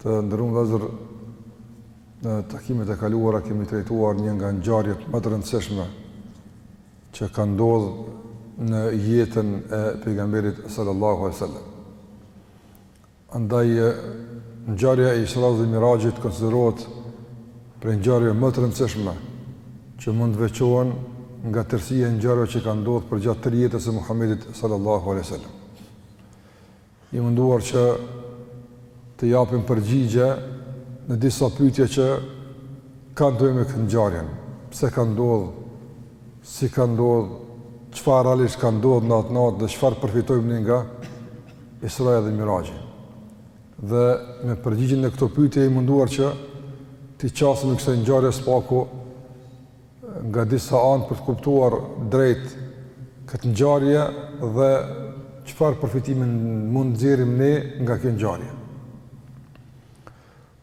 Të nderuam vëllezër, në takimet e kaluara kemi trajtuar një nga ngjarjet më të rëndësishme që ka ndodhur në jetën e pejgamberit sallallahu alajhi wasallam. Andaj ngjarja e Israsë dhe Miraxhit konsiderohet prej ngjarjeve më të rëndësishme që mund të veçohen nga tërësia e ngjarjeve që kanë ndodhur përgjatë tërë jetës së Muhamedit sallallahu alajhi wasallam. U munduam që të japim përgjigje në disa pyetje që kanë të bëjnë me këtë ngjarje, pse ka ndodhur, si ka ndodhur, çfarë realisht ka ndodhur në atë natë dhe çfarë përfitojmë ne nga Israja dhe Miraxhi. Dhe me përgjigjen në këto pyetje u munduam që t'i qasemi kësaj ngjarje së paku nga disa anë për të kuptuar drejt këtë ngjarje dhe çfarë përfitimi mund të nxjerrim ne nga kjo ngjarje.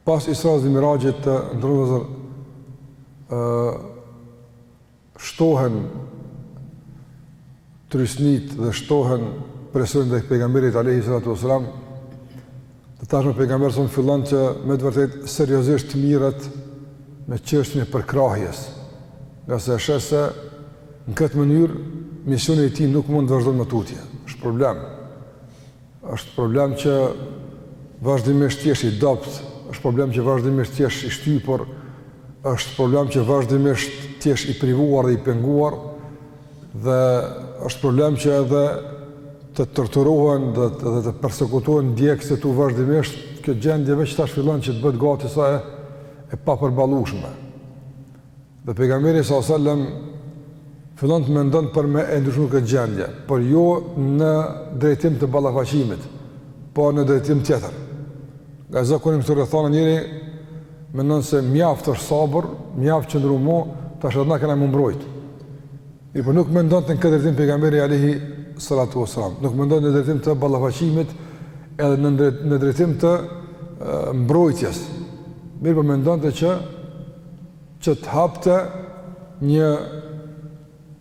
Pas Israsë dhe Miraxhit të nderuam vëllezër, shtohen trysnitë dhe shtohen presionet ndaj pejgamberit alejhi salatu ves selam dhe tashmë pejgamberi son fillon që me të vërtetë seriozisht të merret me çështjen e përkrahjes ngase sheh se në këtë mënyrë misioni i tij nuk mund të vazhdojë më tutje është problem Është problem që vazhdimisht të jesh i dobët, është problem që vazhdimisht të jesh i shtypur, është problem që vazhdimisht të jesh i privuar dhe i penguar dhe është problem që edhe të torturohen dhe të, dhe të persekutohen ndjekësit tu, vazhdimisht, kjo gjendje veç tash fillon që të bëhet gati se e, e papërballueshme. Dhe pejgamberi sa sallam fillon të mendon për me e ndryshu këtë gjendje, por jo në drejtim të ballafaqimit, por në drejtim tjetër. Ngase zakonisht n'këto rrethana njeri mendon se mjaft është sabër, mjaft qëndrumë, tash edhe na kena m'u mbrojt. Mirëpo nuk mendonte në këtë drejtim pejgamberi alejhi salatu wasalam. Nuk mendonte në drejtim të ballafaqimit edhe në drejtim të mbrojtjes. Mirëpo mendonte që që të hapte një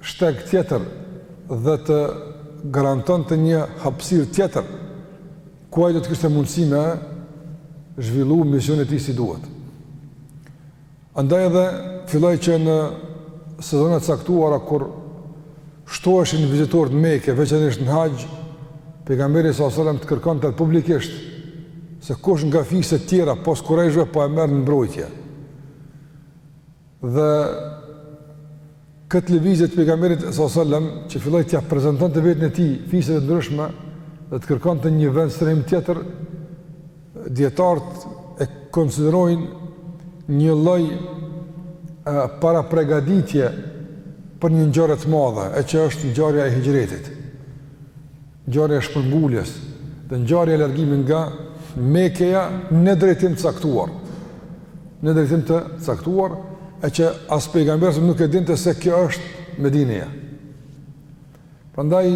shteg tjetër dhe të garantonte një hapësirë tjetër ku ai do të kishte mundësi me zhvillu misionin e tij si duhet. Andaj edhe filloi që në sezona të caktuara kur shtoheshin vizitorët në Mekë, veçanërisht në Haxh, pejgamberi sallallahu alajhi wasallam të kërkonte publikisht se kush nga fiset tjera pos kurejshëve po e merr në mbrojtje. Dhe këtë lëvizje të pejgamberit sallallahu alajhi wasallam që filloi t'ia prezantonte vetën e tij fisëve të ndryshme dhe të kërkonte një vend strehim tjetër dietarët e konsiderojnë një lloj parapregaditje për një ngjarje të madhe e që është ngjarja e hixhretit. Ngjarja e shpërnguljes dhe ngjarja e largimit nga Mekeja në drejtim të caktuar, në drejtim të caktuar, e që as pejgamberi nuk e dinte se kjo është Medineja. Prandaj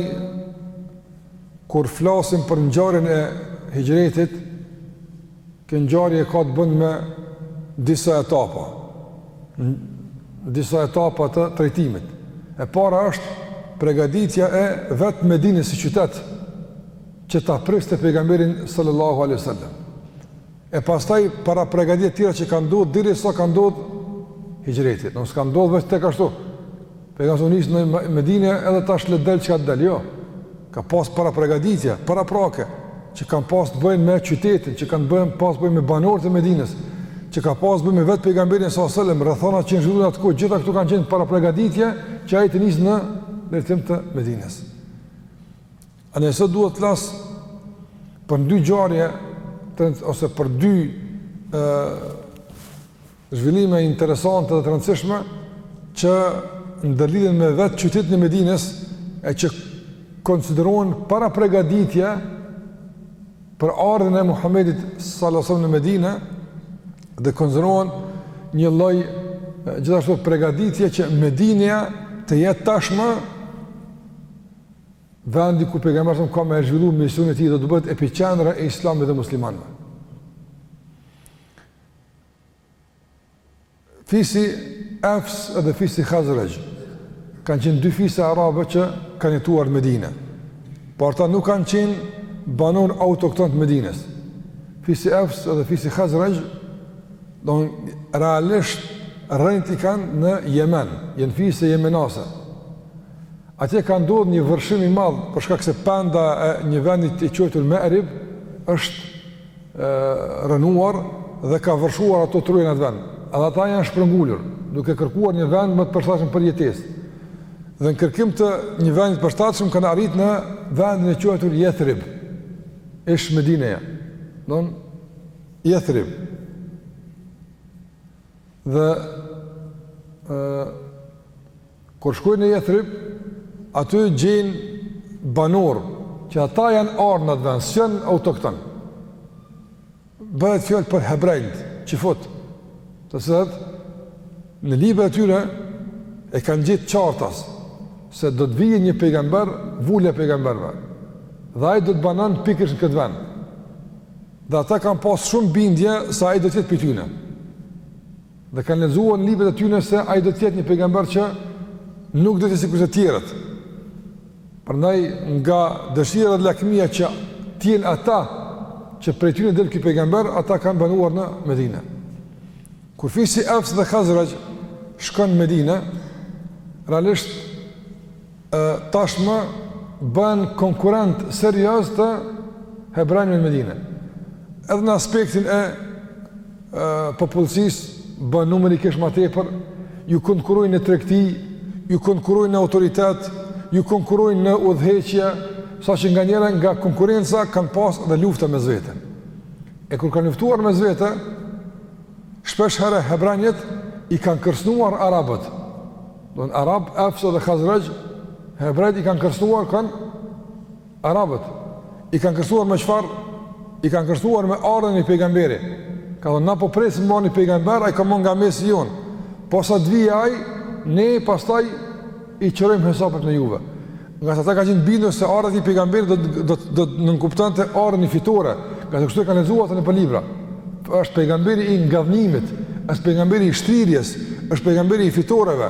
kur flasim për ngjarjen e hixhretit, Kjo ngjarje ka të bëjë me disa etapa, disa etapa të trajtimit. E para është pregaditja e vetë Medinës si qytet që ta priste pejgamberin sallallahu alajhi wasallam. E pastaj parapregaditje tjera që kanë ndodhë, derisa ka ndodhë hixhreti. Nuk ka ndodhë veç ashtu. Pejgamberi u nis në Medinë edhe tash le të dalë çka të dalë, jo. Ka pas parapërgatitje paraprake që kanë pas të bëjnë me qytetin, që kanë pas të bëjnë me banorët e Medinës, që ka pas të bëjnë me vetë pejgamberin alejhi selam, rrethana që janë zhvillu në atë kohë, gjitha këto kanë qenë parapërgatitje që ai të niset në drejtim të Medinës. A ne sot duhet të flasim për dy ngjarje ose për dy ë Zhvillime interesante dhe të rëndësishme që ndërlidhen me vetë qytetin e Medinës e që konsiderohen parapregaditje për ardhjen e Muhammedit sallallahu në Medinë dhe konsiderohen një lloj gjithashtu pregaditje që Medinja të jetë tashmë vendi ku pejgamberi sa ka me e zhvillu misionin e tij do të bëhet epiqendra e islamit dhe muslimanëve. Fisi Evs dhe fisi Hazrexh kanë qenë dy fise arabe që kanë jetuar në Medinë. Por ata nuk kanë qenë banorë autoktonë të Medinës. Fisi Evs dhe fisi Hazrexh realisht rrënjët i kanë në Jemen, janë fise jemenase. Atje ka ndodhë një vërshim i madh, për shkak se penda e një vendi të quajtur Meerib, është rrënuar dhe ka vërshuar ato troje në atë vend. Edhe ata janë shpërngulur, duke kërkuar një vend më të përshtatshëm për jetesë. Dhe në kërkim të një vendi të përshtatshëm kanë arrit në vendin e quajtur Jethrib. Ish Medineja. Domethënë Jethrib. Dhe ë Kur shkojnë në Jethrib, aty gjejnë banorë, që ata janë ardhë n'atë vend, s'janë autoktonë. Bëhet fjalë për hebrenjtë, çifutët, të cilët në librat e tyre e kanë gjetë qartas se do të vijë një pejgamber, vula e pejgamberëve. Dhe ai do të banon pikërisht në këtë vend. Dhe ata kanë pas shumë bindje se ai do të jetë prej tyre. Dhe kanë lexuar në librat e tyre se ai do të jetë një pejgamber që nuk do të jetë sikur të tjerët. Prandaj nga dëshira dhe lakmia që të jenë ata që prej tyre del ky pejgamber, ata kanë banuar në Medinë. Kur fisi Evs dhe Hazrexh shkon në Medinë, realisht tashmë bëhen konkurrentë seriozë të hebrenjve në Medinë. Edhe në aspektin e popullsisë bën numri kish më tepër, ju konkurrojnë në tregti, ju konkurrojnë në autoritet, ju konkurrojnë në udhëheqje, sa që nga njëra nga konkurrenca kanë pas dhe lufta mes vete. E kur kanë luftuar mes vete, shpesh herë hebrenjtë i kanë kërcënuar arabët, Domethënë arabët, Evs dhe Hazrexh, hebrenjtë i kanë kërcnuar, kanë Arabët. I kanë kërcnuar me çfarë? I kanë kërcnuar me ardhjen e një pejgamberi. Kanë thënë, na po presim me ardh një pejgamber, ai ka me kon nga mesi jonë. Posa të vijë ai, ne pastaj i qërojmë hesapet me juve. Ngase ata kanë qenë bindur se ardhja e atij pejgamberi do të nënkuptonte ardhjen e një fitore, ngase kështu e kanë lexuar nëpër libra. është pejgamberi i ngadhnimit, është pejgamberi i shtrirjes, është pejgamberi i fitoreve.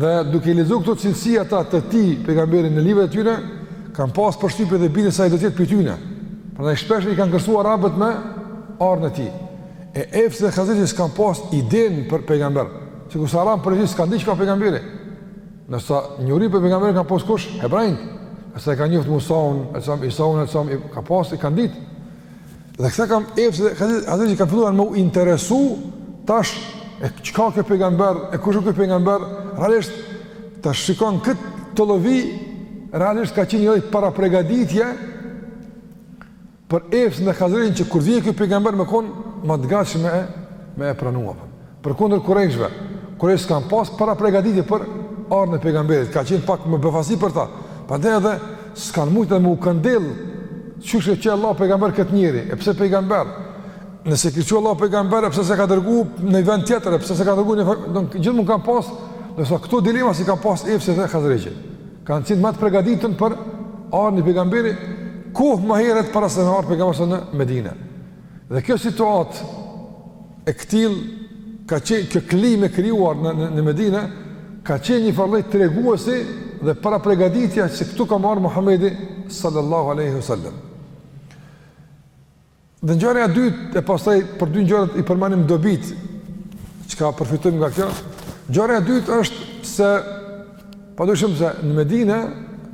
Dhe duke i lexu këto cilësi ata të atij pejgamberi në librat e tyre, kanë pas përshtypje dhe bindje se ai do të jetë prej tyre. Prandaj shpesh i kanë kërcnuar arabët me ardhjen e tij. E Evsi dhe Hazrexhi s'kanë pas idenë për pejgamber, sikurse arabët e tjerë, s'kanë di çka pejgamberi. Ndërsa njohuri për pejgamber kanë pas kush? Hebrenjtë. Ngase e kanë njoft Musaun alejhi selam, Isaun alejhi selam, i kanë pas, i kanë ditë. Dhe këta kanë Evsi dhe Hazrexhi që kanë filluar me u interesu tash e çka ky pejgamber, e kush u ky pejgamber, realisht ta shikon këtë tollovi, realisht ka qenë një lloj parapregaditje, Për Evsin dhe Hazrexhin që kur vjen ky pejgamber me kon ma të gatshëm me e pranua. Përkundër Kurejshve, Kurejshët s'kanë pas parapregatitje për ardhjen e pejgamberit, ka qenë pak ma befasi për ta, prandaj edhe s'kanë mujtë me u këndell, qysh e çoi Allah pejgamber këtë njeri, e pse pejgamber, nëse ka çu Allah pejgamber, e pse s'e ka dërgu në vend tjetër, e pse s'e ka dërgu në vend tjetër, gjithmonë kanë pas, ndërsa këto dilema s'i kanë pas Evsi dhe Hazrexhi. Kanë qenë më të përgatitën për ardhjen e pejgamberit kohë ma herët para se me ardhë pejgamberi në Medinë. Dhe kjo situatë e këtill ka qenë kjo klimë e krijuar në në, në Medinë ka qenë një farë lloj treguesi dhe parapërgatitja se këtu ka me ardhë Muhamedi sallallahu alaihi wasallam. Dhe ngjarja e dytë e pastaj për dy ngjarjet i përmendim dobitë që ka përfitojmë nga kjo. Ngjarja e dytë është se pa dyshim se në Medinë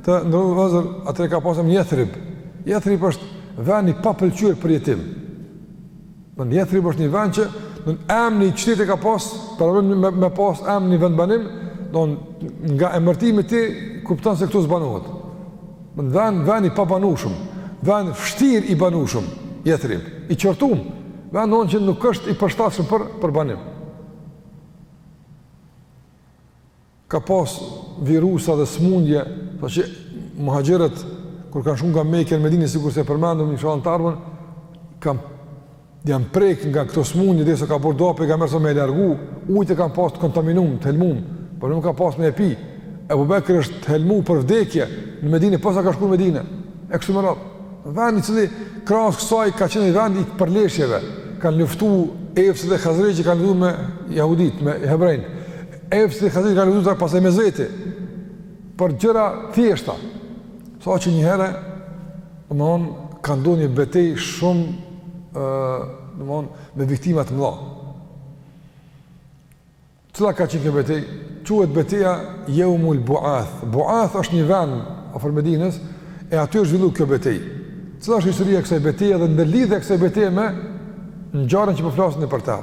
të ndërvëzër atëherë e ka pas emrin Jethrib. Jethrib është vend i papëlqyer për jetim. Jethrib është një vend që emrin qyteti e ka pas, për me, me, me pas emrin vendbanim, domethënë, nga emërtimi ti kupton se këtu s'banohet. Vend, vend i pabanushëm, vend vështirë i banushëm, Jethrib, i qortum, domethënë që nuk është i përshtatshëm për, për banim. Ka pas virusa dhe smundje, saqë muhaxhirët, kur kanë shku nga Mekka në Medine, sikurse përmendëm një shalën të armën, kanë janë prek nga këto smundje derisa ka bërë doa pejgamberi sa me e largu, ujët e kanë pas të kontaminum, të helmum, por nuk kanë pas me e pi. Ebu Bekri është helmu për vdekje në Medine, posa ka shku në Medine, e kështu me radhë. Vend i cili krahas kësaj ka qenë vend i përleshjeve, kanë luftu Evsi dhe Hazrexhi kanë luftu me jahudit, me hebrenjtë. Evsi dhe Hazrexhi kanë luftu pastaj mes veti, për gjëra të thjeshta. Sa që njëherë, Domthon ka ndodhur një betejë shumë ë domthon me viktima të mëdha. Cila ka qenë kjo betejë? Quhet beteja Yawmul Bu'ath. Bu'ath është një vend afër Medinës e aty është zhvilluar kjo betejë. Cila është historia e kësaj beteje dhe ndërlidhja e kësaj beteje me ngjarjen që po flasim ne për të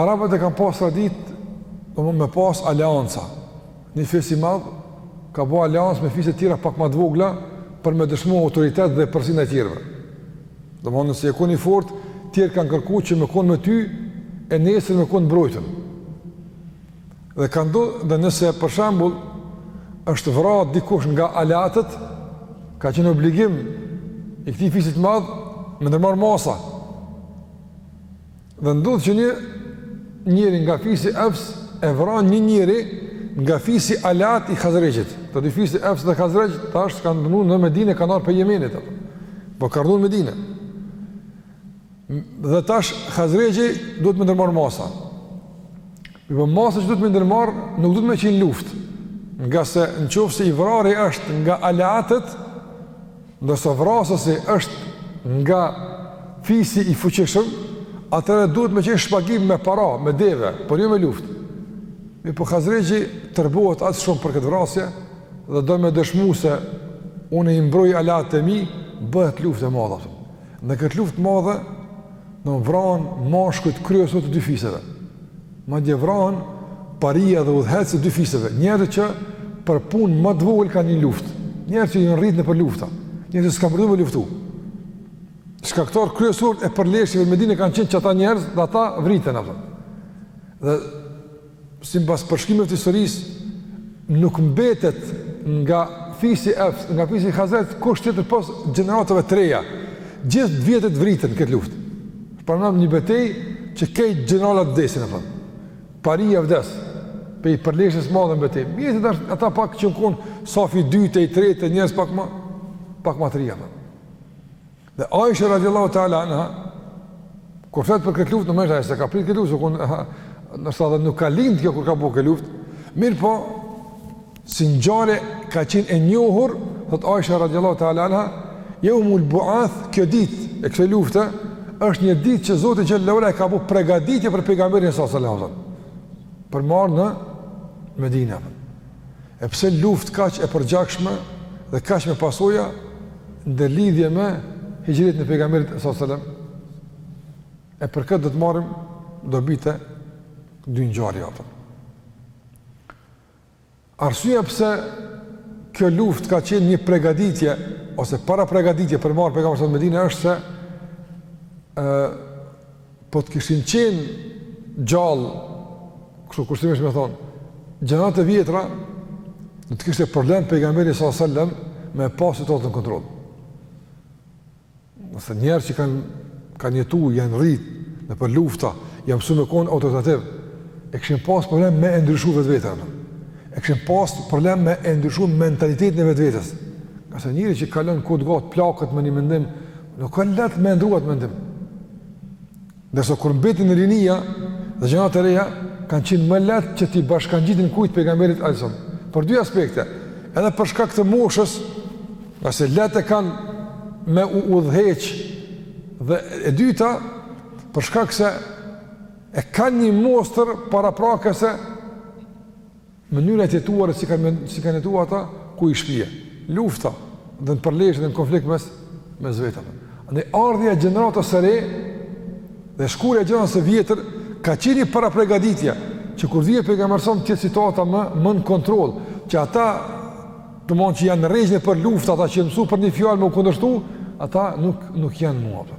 Arabët e kanë pas traditë domethënë me pas aleanca. Një fis i madh ka bo aleancë me fiset tjera pak ma të vogla për me dëshmu autoritet dhe epërsi ndaj tjerëve. Domethënë nëse je konë i fortë, tjerë kanë kërku që me konë me ty e nesër me konë mbrojtën. Dhe kanë do dhe nëse për shembull është vra dikush nga aleatët, ka qenë obligim i këtij fisit të madh me ndërmarrë masa. Dhe ndodh që një njeri nga fisi Evs e vran një njeri nga fisi aleat i Hazrexhit. Të dy fisi Evs dhe Hazrexh tash kanë rrnu në Medine, kanë ardhë prej Jemenit. Ato. Po kanë rrnu në Medine. Dhe tash Hazrexhi duhet me ndërmarrë masa. Dhe po masa që duhet me ndërmarrë nuk duhet me qenë luftë. Ngase në qoftë se i vrari është nga aleatët, Nëse vrasësi është nga fisi i fuqishëm, atëherë duhet me qenë shpagim me para, me deve, por jo me luftë. Mirëpo Hazrexhi tërbohet aq shumë për këtë vrasje dhe do me dëshmu se unë i mbroj aleatët e mi, bëhet luftë e madhe. Në këtë luftë madhe, janë vra mashkujt kryesorë të dy fiseve. Madje vrahen paria dhe udhëheqësit e dy fiseve, njerëz që për punë më të vogël kanë nis luftë, njerëz që janë rrit nëpër lufta, njerëz që s'kanë përtu me luftu. Shkaktor kryesor e përleshjeve në Medinë kanë qenë qata njerëz, dhe ata vriten ata. Dhe sipas përshkrimit të historisë, Nuk mbetet nga fisi Evs, nga fisi Hazrexh, kush tjetër pos gjeneratave të reja. Gjithë të vjetrit vriten këtë luftë. Pra një betejë që krejt gjeneralat vdesin, e po. Paria vdes, prej përleshjes madhe në betejë. Mbetet ashtu ata pak që janë kon, safi dyte, i tretë, njerëz pak ma, pak ma të rinj, po. Dhe Aisha radiallahu ta'ala anha, kur flet për këtë luftë, nuk është ajo se ka mbërri këtë luftë, kur, aha, ndoshta edhe nuk ka lindë kjo kur ka bo kjo luftë, mirëpo, si ngjarje ka qenë e njohur, thotë Aisha radiallahu ta'ala anha, jeumul Buath kjo ditë e kësaj lufte, është një ditë që Zoti xhelle ve ala e ka bo pregaditje për pejgamberin s.a.s. Për me ardh në Medina. E pse luftë kaq e përgjakshme dhe kaq me pasoja ndërlidhet me hixhretin e pejgamberit sallallahu alajhi wasallam? E për këtë do të marrim dobitë e dy ngjarjeve atë. Arsyeja pse kjo luftë ka qenë një pregaditje ose para pregaditje për me ardh pejgamberi në Medinë është se ë Po të kishin qenë gjallë, kështu kushtimisht me thonë, gjeneratat e vjetra, do të kishte problem pejgamberi s.a.s. me pas situatën në kontroll. Ngase njerëz që kanë, kanë jetu, janë rritë, nëpër lufta, janë mësu me kon autoritativ, e kishin pas problem me e ndryshu vetveten, e kishin pas problem me e ndryshu mentalitetin e vetvetes. Ngase njeri që kalon kohë të gatë, plaket me një mendim, Nuk ka lehtë me ndrru at mendim. Ndërsa kur mbetin rinia dhe gjeneratat e reja, kanë qenë më lehtë që t'i bashkangjiten kujt pejgamberit alejhi selam. Për dy aspekte, edhe për shkak të moshës, ngase lehtë e kanë me u udhëheq, dhe e dyta, për shkak se e kanë një mostër paraprake se, Mënyra e të jetuarit si kanë si kanë jetuar ata ku i shpie. Lufta, dhe në përleshje dhe në konflikt mes mes vete. Andaj ardhja e gjeneratës së re dhe shkuarja e gjeneratës së vjetër ka qenë parapërgatitja që kur vjen pejgamberi alejhiselam të jetë situata më më nën kontroll, që ata domethonë që janë rregjë për luftë ata që janë mësu për një fjalë me u kundërshtu, ata nuk nuk janë ma, po.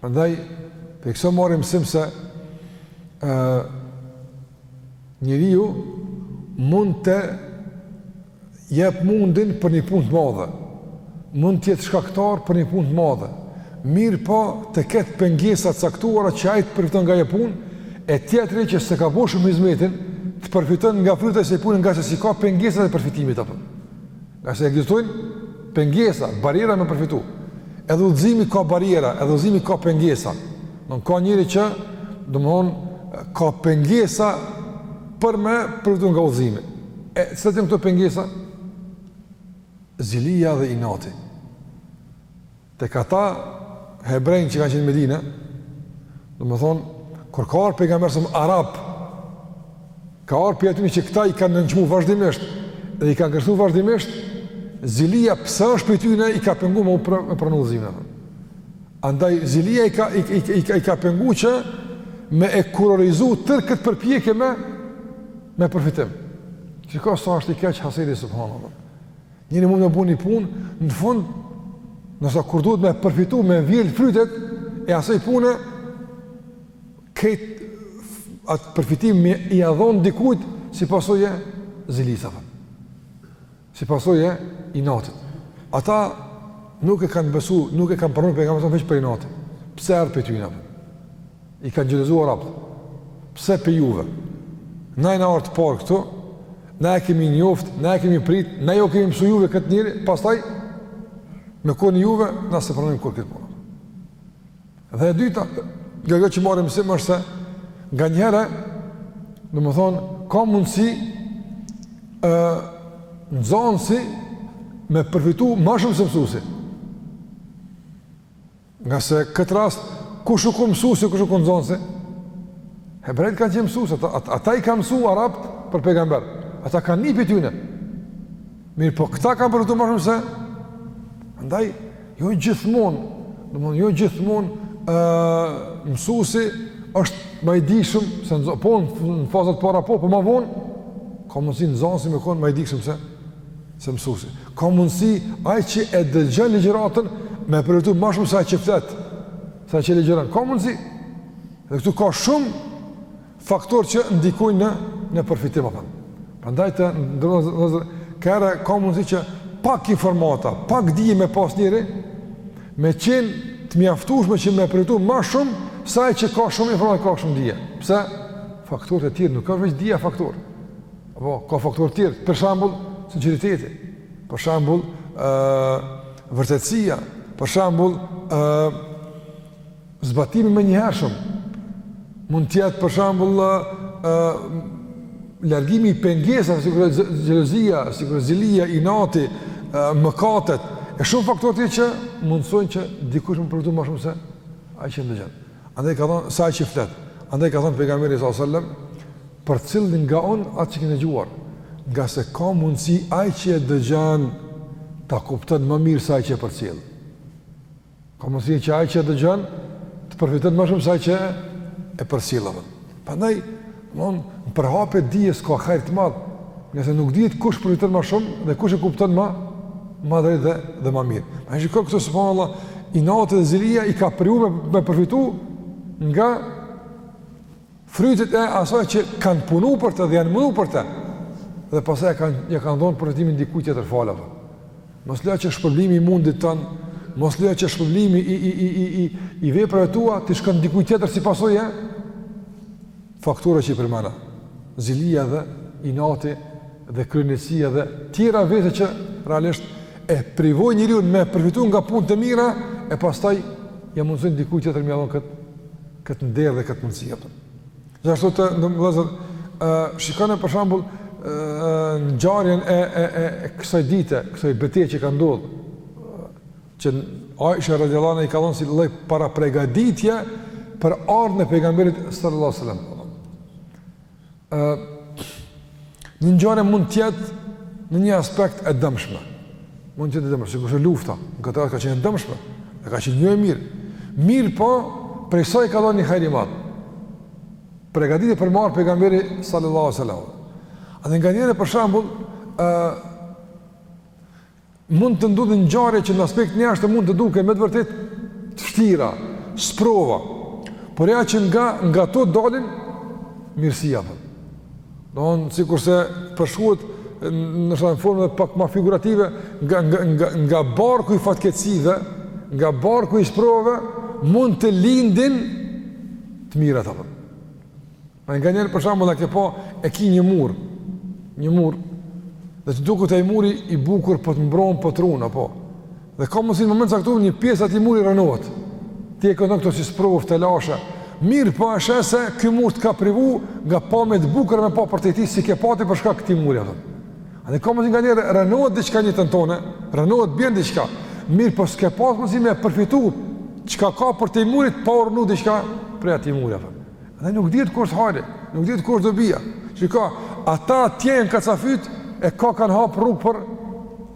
Prandaj, prej kësaj marrim mësim se e, njeriu mund të jep mundin për një punë të madhe, mund të jetë shkaktar për një punë të madhe, mirëpo të ketë pengesa të caktuara që ai të përfiton nga ajo punë, e tjetri që s'e ka bo shumë hizmetin, të përfiton nga frytat e asaj pune ngase s'i ka pengesat e përfitimit, apo. Ngase ekzistojnë pengesa, barriera me përfitu. Edhe udhëzimi ka barriera, edhe udhëzimi ka pengesa. Në ka njeri që, domethonë, ka pengesa për me përfitu nga udhëzimi. E, së të të të pengesa? Zilia dhe inati. Tek ata hebrenjtë që kanë qenë në Medinë, domethonë kur ka ardhur pejgamberi alejhiselam arab, ka ardhur prej atyne që këta i kanë nënçmu vazhdimisht dhe i kanë kërcënuar vazhdimisht, zilia pse është prej tyne i ka pengu me pr, pranu udhëzimin atë. Andaj zilia i ka i, i, i, i ka penguar që me e kurorizu tërë këtë përpjekje me me përfitim. Shiko sa është i keq hasedi subhanallahu. Njeri mund me bo një punë, në fund, nësa kur duhet me përfitu, me vjelë frytet e asaj pune, krejt atë përfitim me ia dhonë dikujt, si pasojë e zilisë, si pasojë e inatit. Ata nuk e kanë besu, nuk e kanë përnu për e nga mësën veç për i natët. Pse ardh prej tyne, I kanë xhelozu arabët. Pse prej juve? Na jena ardh të parë këtu, na e kemi njoftë, na e kemi pritë, na ju kemi mësu juve këtë njeri, pastaj, me konë i juve, na s'e pranojmë kurrë këtë punë. Dhe e dyta, nga kjo që marrim mësim është se, nganjëherë, domethonë, ka mundësi, e, nxonësi, me përfitu ma shumë se mësusi. Ngase këtë rast, kush u konë mësusi, kush u konë nxonësi? Hebrejt kanë qenë mësusi, ata, ata, ata i kanë mësu arabët për pejgamber, ata kanë ni prej tyne. Mirëpo këta kanë përfitu ma shumë se, andaj, jo gjithmonë, domethonë, jo gjithmonë, mësusi është ma i dijshëm se nxonë, po në fazat e para, po, po ma vonë, ka mundësi nxonësi me konë ma i dijshëm se, se mësuesi ka mundësi ai që e dëgjon ligjëratën me përfitu më shumë se ai që flet, sa që ligjëron. Ka mundësi. Dhe këtu ka shumë faktorë që ndikojnë në në përfitim apo. Prandaj të nderuar vëllezër ka mundësi që pak informata, pak dije me pas njeri, me qenë të mjaftushme që me përfitu më shumë se ai që ka shumë informata, ka shumë dije. Pse? Faktorët e tjerë nuk osht veç dija faktor. Apo, ka faktorë tjerë, për shembull, sinqeriteti, për shembull, vërtetësia, për shembull, zbatimi menjëhershëm, mund të jetë, për shembull, largimi i pengesave, sikurse xhelozia, sikurse zilia, inati, mëkatet, e shumë faktorë tjerë që mundësojnë që dikush me përfitu ma shumë se ai që ndëgjon. Andaj ka thënë se ai që flet. Andaj ka thënë pejgamberi sallallahu alajhi wasallam përcillni nga unë atë që keni dëgjuar, ngase ka mundësi ai që e dëgjon ta kupton më mirë se ai që e përcjell. Ka mundësi që ai që e dëgjon të përfiton më shumë se ai që e përcjell. Prandaj Domthon, në përhapje të dijes ka hajr të madh, se nuk dihet kush përfiton më shumë dhe kush e kupton më më drejt dhe dhe më mirë. A e shikoni këtu subhanallahu inati dhe zilia i ka privu me, me përfitu nga frytet e asaj që kanë punu për të dhe janë mundu për të dhe pastaj e kanë, ja kanë dhonë përfitimin dikujt tjetër falas. Mos lejo që shpërblimi i mundit tënd, mos lejo që shpërblimi i, i, i, i, i, i veprave tua t'i shkon dikujt tjetër si pasojë e, faktorët që i përmenda, zilia dhe inati dhe kryeneçësia dhe tjera vese që realisht e privojnë njeriun me përfitu nga punët e mira e pastaj ja mundësojnë dikujt tjetër me ia dhon këtë këtë nder dhe këtë mundësi. Gjithashtu të nderuar vëllezër, shikone për shembull ngjarjen e, e, e, e kësaj dite, kësaj beteje që ka ndodhë, që Aisha radhiyallahu anha tha, ka qenë si lloj parapregatitje për ardhjen e pejgamberit sallallahu alaihi wasallam. Ë një ngjarje mund të jetë në një aspekt e dëmshme. Mund të jetë e dëmshme, sikur është lufta, në këtë rast ka qenë e dëmshme, e ka qenë një e mirë. Mirëpo, prej saj ka dalë një hajr i madh. Pregatitje për me ardh pejgamberi sallallahu alaihi wasallam. Edhe nganjëherë për shembull, ë Mund të ndodhin ngjarje që në aspektin e jashtëm mund të duken me të vërtetë të vështira, sprova. Por ja që nga nga to dalin mirësi, apo? Domethënë sikurse përshkruhet në një formë pak më figurative nga nga nga, nga barku i fatkeqësive, nga barku i sprovave mund të lindin të mirat apo. A nganjëherë për shembull a ke pa e ki një mur, një mur, dhe të duket ai muri i bukur për po të mbron, për po të run, apo. Dhe ka mundësi në moment caktuar një pjesë e atij muri rrënohet. Ti e kupton këtë si sprovë, të lashe. Mirëpo po e sheh se ky mur të ka privu nga pamje të bukur me pa përtej tij s'i ke pa ti për shkak këtij muri. Atëm. Andaj ka mundësi nganjëherë rrënohet diçka në jetën tonë, rrënohet bjen diçka. Mirëpo s'ke pas mundësi me përfitu çka ka përtej murit pa u rrnu diçka prej atij muri. Atëm. Dhe nuk dihet ku është hajri, nuk dihet ku është dobia. Çka, ata t'janë kacafyt, e ka kanë hapë rrugë për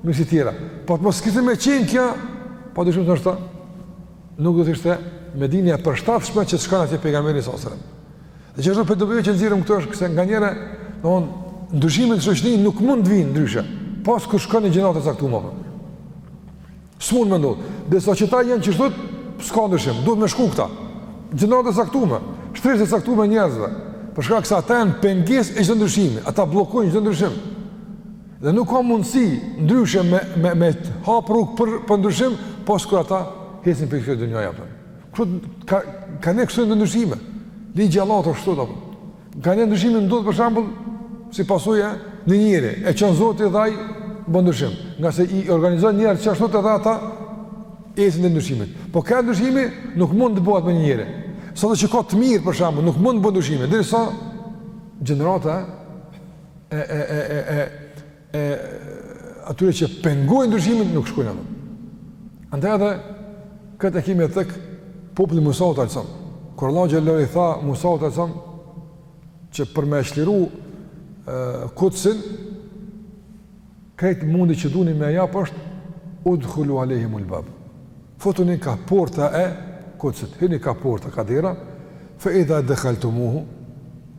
mirësi tjera. Po të mos kishte me qenë kjo, pa dyshim domethënë nuk do të ishte Medina e përshtatshme që të shkon atje pejgamberi së asërëm. Dhe kështu prej dobive që nxjerrim këtu është se nganjëherë, domethënë, ndryshimet në shoqni nuk mund të vijnë ndryshe, pos kur shkon një gjeneratë e caktume. Për. S'mund me ndodhë. Derisa këta janë kështu, s'ka ndryshim. Duhet me shku këta. Gjeneratë e caktume. Shtresë e caktume e njerëzve. Për shkak se ata janë pengesë e çdo ndryshimi. Ata bllokojnë çdo ndryshim. Dhe nuk ka mundësi ndryshe me, me, me hapë rrugë për, për ndryshim, pos kur ata hecin prej kësaj dynjaje. Kupton ka, kanjëherë kështu ndryshime. Ligji i Allahut është kështu. Nganjëherë ndryshimi ndodh për shembull, si pasojë e një njeri, e çon Zoti dhe ai bën ndryshim, ngase i organizon njerëzit ashtu edhe ata ecin drejt ndryshimit. Po kanjëherë ndryshimi nuk mund të bëhet me një njeri. Sado që ka të mirë për shembull, nuk mund të bëhet ndryshimi, derisa gjenerata e, e, e, e, e, e atyre që pengojnë ndryshimin nuk shkojnë ata. Andaj edhe këtë e kemi tek populli i Musaut alejhi selam. Kur Allahu xhele i tha Musaut alejhi selam që për me e çliru Kudsin krejt mundi që duni me e jap është udhulu alejhimul bab. Futuni ka porta e Kudsit. Hini ka porta ka dera. Fe idha dehaltumuhu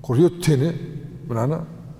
kur ju t'hini, mrena,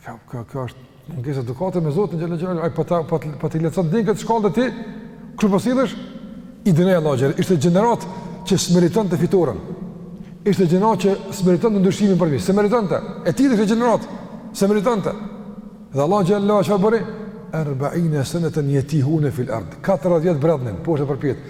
Kjo, kjo, kjo është mungesë edukate me Zotin xhele xhele, ai po po po të po t'i lehtëson deri në këtë shkallë dhe ti, kështu po sillesh, po i dënoi Allahu xhele, ishte gjeneratë që s'e meritonte fitoren, ishte gjeneratë që s'e meritonte ndryshimin për të mirë, s'e meritonte, e tillë ishte gjenerata, s'e meritonte, dhe Allahu xhele, çka bëri, erbaine seneten jetihune fil erd, 40 vjet bredhnin, poshtë e përpjetë,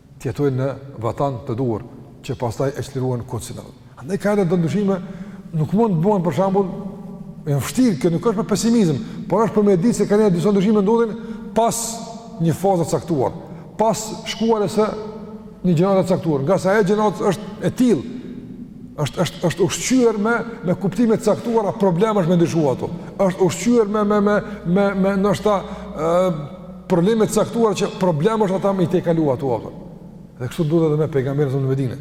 të jetojnë në vatan të duhur që pastaj e çliruan Kudsin. Andaj ka edhe ndryshime, nuk mund të bëhen për shembull janë vështirë, kjo nuk është për pesimizëm, por është për me ditë se kanjëherë disa ndryshime ndodhin pas një faze të caktuar, pas shkuarjes së një gjenerate të caktuar, ngase ajo gjeneratë është e tillë është është është ushqyer me me kuptime të caktuara problem është me ndryshu ato. Është ushqyer me me me me me ndoshta ë probleme të caktuara që problem është ata me i tejkalu ato ato. Dhe kështu du, edhe me pejgamberin në Medinë.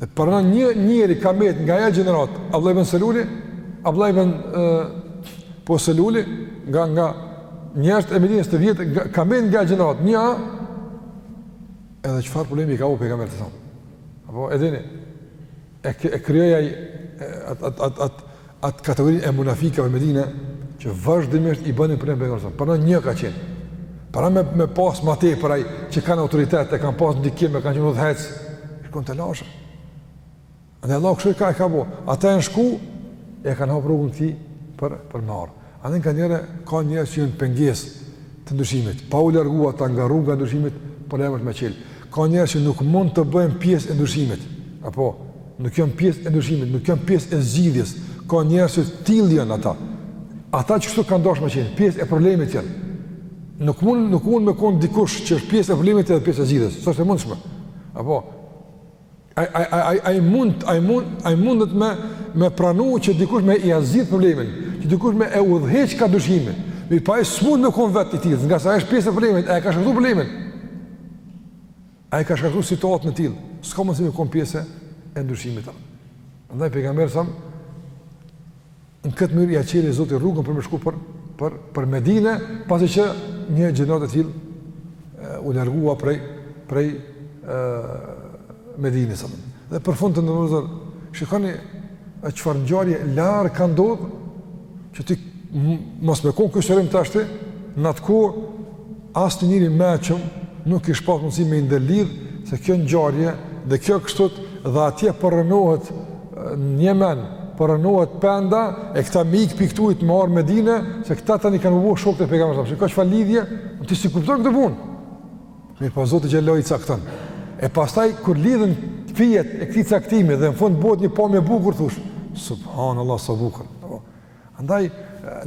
Dhe pra një njeri ka mbet nga ajo gjeneratë, Abdullah ibn Seluli, Abdullah ibn po Seluli, nga, nga njerëzit e Medinës të vjetër, ka mbet nga ajo gjeneratë, një, edhe çfarë problemi i ka bo pejgamberit. Apo e dini, e, e krijoi ai atë at, at, at, at kategorinë e munafikave në Medine, që vazhdimisht i bënin problem pejgamberit, pra një ka qenë. Pra me, me pas ma tepër asi që kanë autoritet, e kanë pas ndikim, e kanë qenë udhëheqës, kurrë s'e kishin lanë. Dhe Allah kështu i ka e ka bo. Ata janë shku, e kanë hapë rrugën këtij për, për me ardh. Andaj nganjëherë ka njerëz që janë pengesë të ndryshimit, pa u largu ata nga rruga e ndryshimit, problem është me çel. Ka njerëz që nuk mund të bëhen pjesë e ndryshimit, apo nuk janë pjesë e ndryshimit, nuk janë pjesë e zgjidhjes. Ka njerëz që tillë janë ata. Ata që kështu kanë dashur me qenë pjesë e problemit janë. Nuk mund nuk mund me kon dikush që është pjesë e problemit edhe pjesë e zgjidhjes, s'është e mundshme. Apo Ai ai ai ai ai mund ai mund ai mundet me me pranu që dikush me ia zgjidh problemin, që dikush me e udhëheq kah ndryshimi. Mirëpo ai s'mund me kon vet i tillë, ngase është pjesë e problemit, ai ka shkaktuar problemin. Ai ka shkaktuar situatën e tillë. S'ka mundësi me kon pjesë e ndryshimit. Andaj pejgamberi sa Në këtë mënyrë ia çeli Zoti rrugën për me shku për për për Medinë, pasi që një gjeneratë e tillë u largua prej prej ë Medinës. Dhe për fund të nderuar, shikoni a çfarë ngjarje larg ka ndodhur që ti mos me kon ky Kuran, tashti në atë kohë Asnjë njeri i mençëm nuk kish pas mundësi me i ndërlidh se kjo ngjarje dhe kjo kështut dhe atje po rrënohet në Jemen, po rrënohet penda e këta me ik prej këtu me ardh n'Medine se këta tani kanë me u bo shokët e pejgamberit sallallahu alajhi wasallam. Çfarë ka lidhje? Unë, ti s'i kupton këtë punë? Mirëpo Zoti xhallahu i cakton. E pastaj kur lidhen fijet e këtij caktimi dhe në fund bëhet një pamje e bukur thosh subhanallahu sa bukur. Andaj,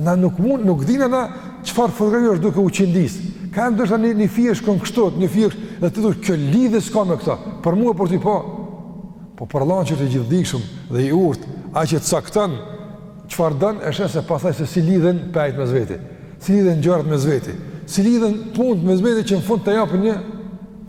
na nuk mund, nuk dina na çfarë fotografi është duke u qindis. Ka ndoshta një, një fije shkon kështu, një fije është, dhe të duket kjo lidhe s'ka me këta. Për mua, për ty po, po për Allahun që është i gjithëdijshëm dhe i urtë, ai që cakton çfarë don, e sheh se pastaj se si lidhen penjtë mes veti, si lidhen gjërat mes veti, si lidhen punët mes veti që në fund të japin një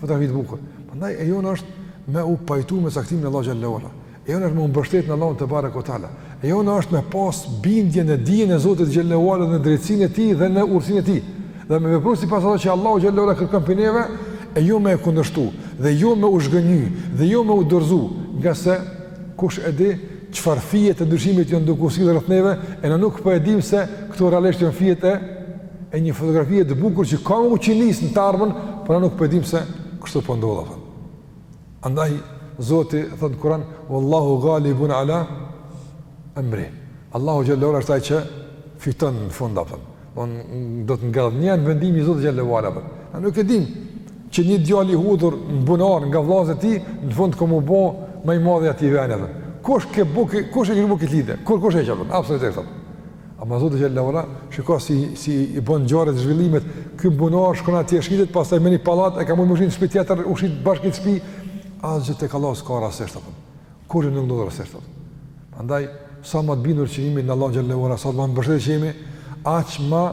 fotografi të bukur. Andaj, e jona është me u pajtu me caktimin e Allahut xhel-le ue ala. E jona është me u mbështet në Allahun tebareke ue teala. E jona është me pas bindje në dijen e Zotit xhallahu ala në drejtësinë e tij dhe në urtësinë e tij. Dhe me vepru sipas asaj që Allahu xhallahu ala kërkon prej neve, e jo me e kundërshtu, dhe jo me u zhgënjy, dhe jo me u dorëzu, nga se kush e di çfarë fijet e ndryshimit janë duke u sill rreth neve, e na nuk po e dimë se këto realisht janë fijet e një fotografie të bukur që ka me u qëndis në t'ardhmen, por na nuk po e dimë se kështu po ndodh apo. Andaj Zoti thot Kur'an, "Wallahu ghalibun ala amri." Allahu xhallahu ala është ai që fiton në fund apo. Domethënë do të ngadhnjen vendimi i Zotit xhallahu ala. Ne nuk e dimë që një djalë i hudhur në bunar nga vëllezërit e tij në fund ka me u bo ma i madhi i atij veni apo. Kush ka, kush e ka bo këtë lidhje? Kurkush apo? Absolutisht. Ama Zoti xhallahu ala, shiko si i bën ngjarjet zhvillimet, ky n'bunar shkon atje shitet, pastaj në një pallat e ka mund ushin shtëpi tjetër, ushit bashkë në shtëpi, asgjë tek Allahu s'ka rastësisht apo. Kurr nuk ndodh rastësisht apo. Prandaj sa më të bindur që jemi në Allah xhallahu ala, sa më mbështetë që jemi, aq më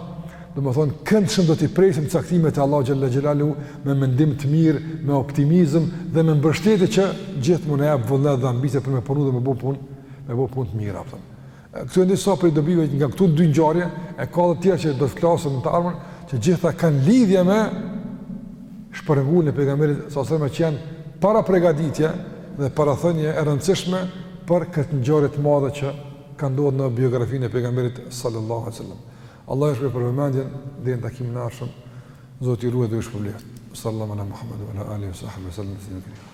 domethënë këndshëm do t'i presim caktimet e Allah xhallahu xhelalu me mendim të mirë, me optimizëm dhe me mbështetje që gjithmonë na jep vullnet dhe ambicie për me punu dhe me bo punë, me bo punë të mirë apo. Këto janë disa prej dobive nga këto dy ngjarje e ka të tjera që do të flasim në të ardhmen, që gjitha kanë lidhje me shpërnguljen e pejgamberit salallahu alejhi ve selem që janë parapërgatitje dhe parathënie e rëndësishme për këtë ngjarje të madhe që ka ndodhur në biografinë e pejgamberit sallallahu alajhi wasallam. Allahu ju shpërbleftë për vëmendjen dhe në takimin e ardhshëm. Zoti ju ruajtë dhe ju shpërbleftë. Sallallahu alaihi wa sallam Muhammedu ala alihi wa sahbihi sallam.